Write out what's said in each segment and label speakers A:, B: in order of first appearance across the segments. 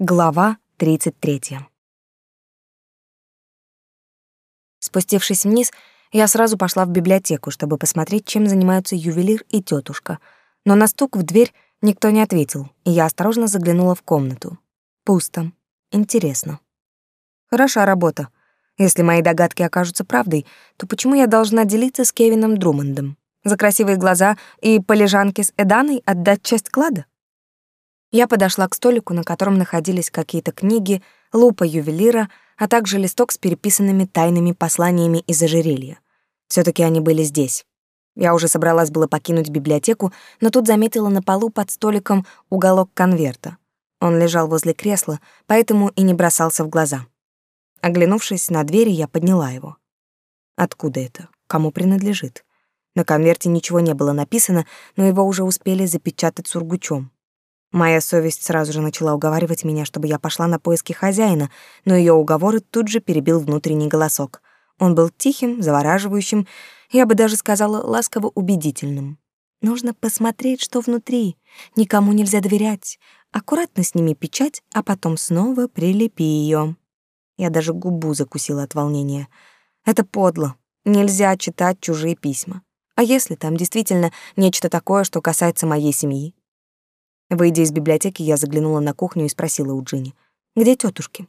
A: Глава 33. Спустившись вниз, я сразу пошла в библиотеку, чтобы посмотреть, чем занимаются ювелир и тетушка. Но на стук в дверь никто не ответил, и я осторожно заглянула в комнату. Пусто. Интересно. Хороша работа. Если мои догадки окажутся правдой, то почему я должна делиться с Кевином Друмондом? За красивые глаза и полежанки с Эданой отдать часть клада? Я подошла к столику, на котором находились какие-то книги, лупа ювелира, а также листок с переписанными тайными посланиями из ожерелья. все таки они были здесь. Я уже собралась было покинуть библиотеку, но тут заметила на полу под столиком уголок конверта. Он лежал возле кресла, поэтому и не бросался в глаза. Оглянувшись на двери, я подняла его. Откуда это? Кому принадлежит? На конверте ничего не было написано, но его уже успели запечатать сургучом. Моя совесть сразу же начала уговаривать меня, чтобы я пошла на поиски хозяина, но ее уговоры тут же перебил внутренний голосок. Он был тихим, завораживающим, я бы даже сказала ласково убедительным. Нужно посмотреть, что внутри. Никому нельзя доверять. Аккуратно сними печать, а потом снова прилепи ее. Я даже губу закусила от волнения. Это подло. Нельзя читать чужие письма. А если там действительно нечто такое, что касается моей семьи? Выйдя из библиотеки, я заглянула на кухню и спросила у Джинни, где тетушки?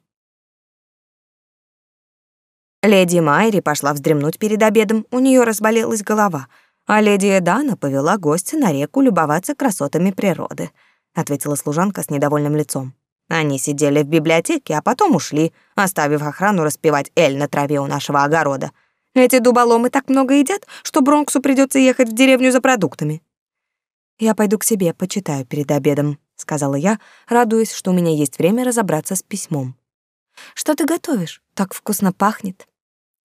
A: Леди Майри пошла вздремнуть перед обедом, у нее разболелась голова, а леди Эдана повела гостя на реку любоваться красотами природы, ответила служанка с недовольным лицом. Они сидели в библиотеке, а потом ушли, оставив охрану распевать эль на траве у нашего огорода. Эти дуболомы так много едят, что Бронксу придется ехать в деревню за продуктами. «Я пойду к себе, почитаю перед обедом», — сказала я, радуясь, что у меня есть время разобраться с письмом. «Что ты готовишь? Так вкусно пахнет».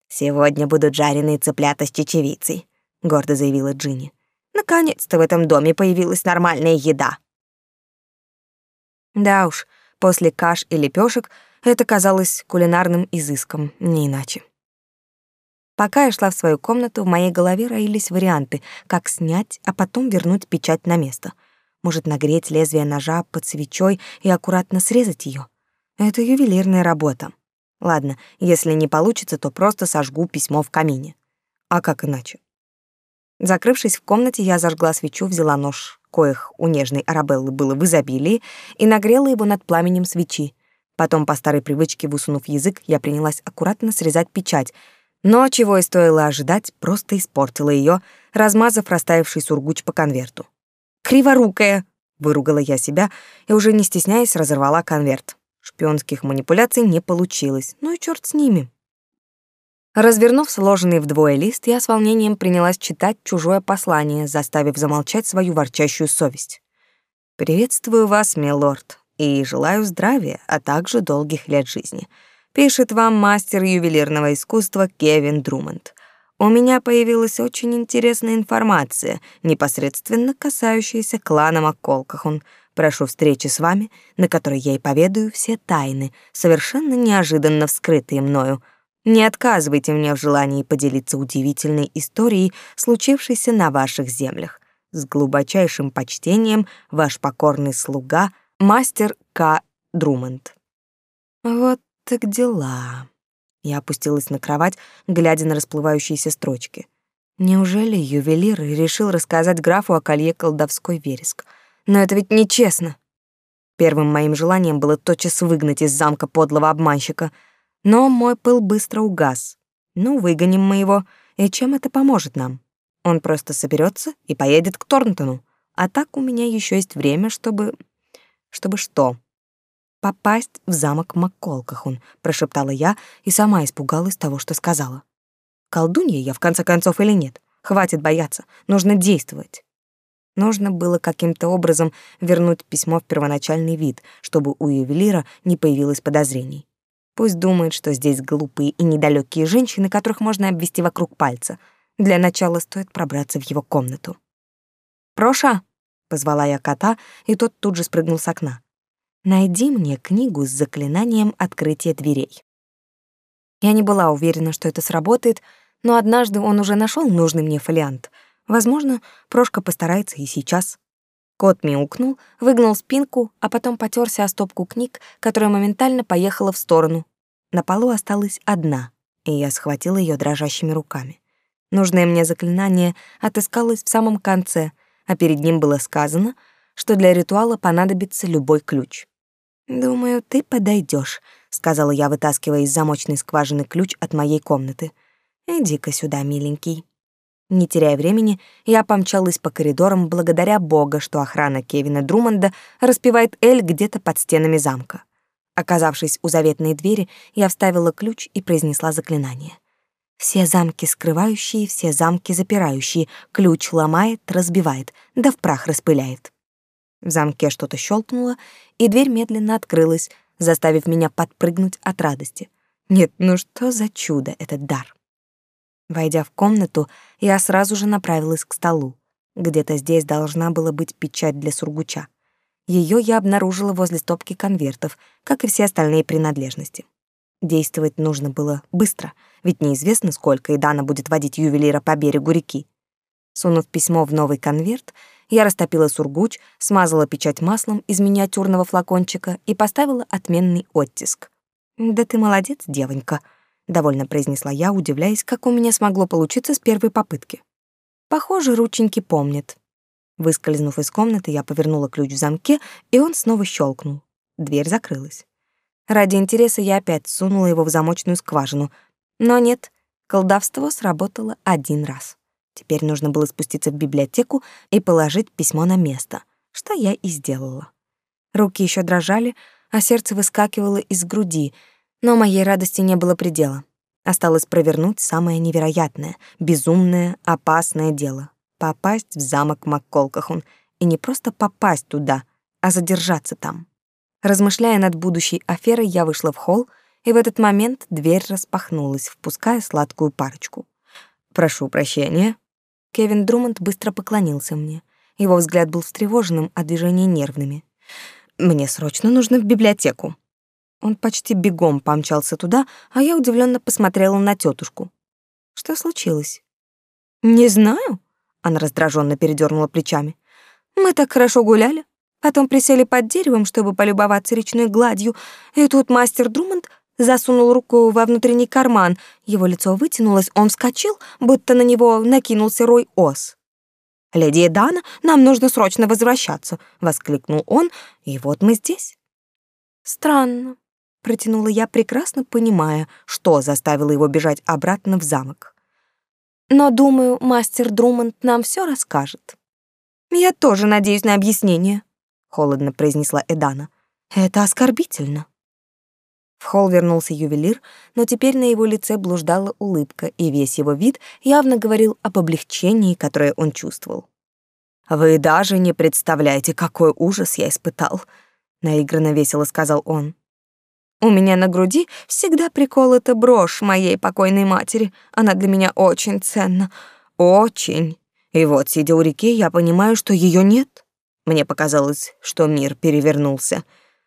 A: «Сегодня будут жареные цыплята с чечевицей», — гордо заявила Джинни. «Наконец-то в этом доме появилась нормальная еда». Да уж, после каш и лепешек это казалось кулинарным изыском, не иначе. Пока я шла в свою комнату, в моей голове роились варианты, как снять, а потом вернуть печать на место. Может, нагреть лезвие ножа под свечой и аккуратно срезать ее. Это ювелирная работа. Ладно, если не получится, то просто сожгу письмо в камине. А как иначе? Закрывшись в комнате, я зажгла свечу, взяла нож, коих у нежной Арабеллы было в изобилии, и нагрела его над пламенем свечи. Потом, по старой привычке высунув язык, я принялась аккуратно срезать печать — но, чего и стоило ожидать, просто испортила ее, размазав растаявший сургуч по конверту. «Криворукая!» — выругала я себя и, уже не стесняясь, разорвала конверт. Шпионских манипуляций не получилось, ну и черт с ними. Развернув сложенный вдвое лист, я с волнением принялась читать чужое послание, заставив замолчать свою ворчащую совесть. «Приветствую вас, милорд, и желаю здравия, а также долгих лет жизни. Пишет вам мастер ювелирного искусства Кевин Друмонд. У меня появилась очень интересная информация, непосредственно касающаяся клана Макколкахун. Прошу встречи с вами, на которой я и поведаю все тайны, совершенно неожиданно вскрытые мною. Не отказывайте мне в желании поделиться удивительной историей, случившейся на ваших землях. С глубочайшим почтением, ваш покорный слуга, мастер К. Друмонд. Вот так дела. Я опустилась на кровать, глядя на расплывающиеся строчки. Неужели ювелир решил рассказать графу о колье колдовской вереск? Но это ведь нечестно. Первым моим желанием было тотчас выгнать из замка подлого обманщика, но мой пыл быстро угас. Ну, выгоним мы его, и чем это поможет нам? Он просто соберется и поедет к Торнтону. А так у меня еще есть время, чтобы... Чтобы что? Попасть в замок Макколкахун, прошептала я и сама испугалась того, что сказала. Колдунья я в конце концов или нет? Хватит бояться, нужно действовать. Нужно было каким-то образом вернуть письмо в первоначальный вид, чтобы у ювелира не появилось подозрений. Пусть думает, что здесь глупые и недалекие женщины, которых можно обвести вокруг пальца. Для начала стоит пробраться в его комнату. «Проша!» — позвала я кота, и тот тут же спрыгнул с окна. Найди мне книгу с заклинанием открытия дверей. Я не была уверена, что это сработает, но однажды он уже нашел нужный мне фолиант. Возможно, Прошка постарается и сейчас. Кот мяукнул, выгнул спинку, а потом потерся о стопку книг, которая моментально поехала в сторону. На полу осталась одна, и я схватила ее дрожащими руками. Нужное мне заклинание отыскалось в самом конце, а перед ним было сказано, что для ритуала понадобится любой ключ. «Думаю, ты подойдешь, сказала я, вытаскивая из замочной скважины ключ от моей комнаты. «Иди-ка сюда, миленький». Не теряя времени, я помчалась по коридорам благодаря Бога, что охрана Кевина Друмонда распевает Эль где-то под стенами замка. Оказавшись у заветной двери, я вставила ключ и произнесла заклинание. Все замки скрывающие, все замки запирающие, ключ ломает, разбивает, да в прах распыляет. В замке что-то щелкнуло, и дверь медленно открылась, заставив меня подпрыгнуть от радости. Нет, ну что за чудо этот дар? Войдя в комнату, я сразу же направилась к столу. Где-то здесь должна была быть печать для сургуча. Ее я обнаружила возле стопки конвертов, как и все остальные принадлежности. Действовать нужно было быстро, ведь неизвестно, сколько и Дана будет водить ювелира по берегу реки. Сунув письмо в новый конверт, я растопила сургуч, смазала печать маслом из миниатюрного флакончика и поставила отменный оттиск. «Да ты молодец, девонька», — довольно произнесла я, удивляясь, как у меня смогло получиться с первой попытки. «Похоже, рученьки помнят». Выскользнув из комнаты, я повернула ключ в замке, и он снова щелкнул. Дверь закрылась. Ради интереса я опять сунула его в замочную скважину. Но нет, колдовство сработало один раз. Теперь нужно было спуститься в библиотеку и положить письмо на место, что я и сделала. Руки еще дрожали, а сердце выскакивало из груди, но моей радости не было предела. Осталось провернуть самое невероятное, безумное, опасное дело — попасть в замок Макколкахун, и не просто попасть туда, а задержаться там. Размышляя над будущей аферой, я вышла в холл, и в этот момент дверь распахнулась, впуская сладкую парочку. «Прошу прощения», Кевин Друмонд быстро поклонился мне. Его взгляд был встревоженным, а движения нервными. «Мне срочно нужно в библиотеку». Он почти бегом помчался туда, а я удивленно посмотрела на тетушку. «Что случилось?» «Не знаю», — она раздраженно передернула плечами. «Мы так хорошо гуляли, потом присели под деревом, чтобы полюбоваться речной гладью, и тут мастер Друмонд засунул руку во внутренний карман. Его лицо вытянулось, он вскочил, будто на него накинулся рой ос. «Леди Дана, нам нужно срочно возвращаться», — воскликнул он, и вот мы здесь. «Странно», — протянула я, прекрасно понимая, что заставило его бежать обратно в замок. «Но, думаю, мастер Друмонд нам все расскажет». «Я тоже надеюсь на объяснение», — холодно произнесла Эдана. «Это оскорбительно». В холл вернулся ювелир, но теперь на его лице блуждала улыбка, и весь его вид явно говорил об облегчении, которое он чувствовал. «Вы даже не представляете, какой ужас я испытал», — наигранно весело сказал он. «У меня на груди всегда приколота брошь моей покойной матери. Она для меня очень ценна. Очень. И вот, сидя у реки, я понимаю, что ее нет. Мне показалось, что мир перевернулся»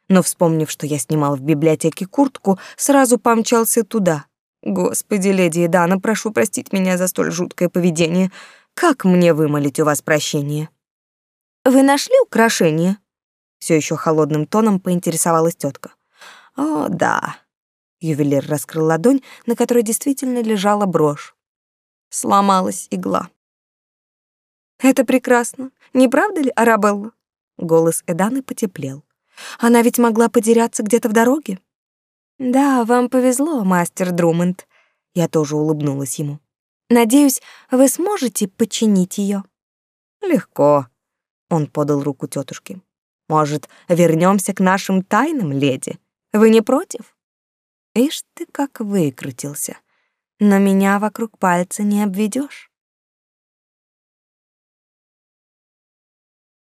A: но, вспомнив, что я снимал в библиотеке куртку, сразу помчался туда. Господи, леди Дана, прошу простить меня за столь жуткое поведение. Как мне вымолить у вас прощение? Вы нашли украшение? Все еще холодным тоном поинтересовалась тетка. О, да. Ювелир раскрыл ладонь, на которой действительно лежала брошь. Сломалась игла. Это прекрасно, не правда ли, Арабелла? Голос Эданы потеплел. Она ведь могла потеряться где-то в дороге. Да, вам повезло, мастер Друмонд. Я тоже улыбнулась ему. Надеюсь, вы сможете починить ее. Легко. Он подал руку тетушке. Может, вернемся к нашим тайнам, леди? Вы не против? Ишь ты как выкрутился. Но меня вокруг пальца не обведешь.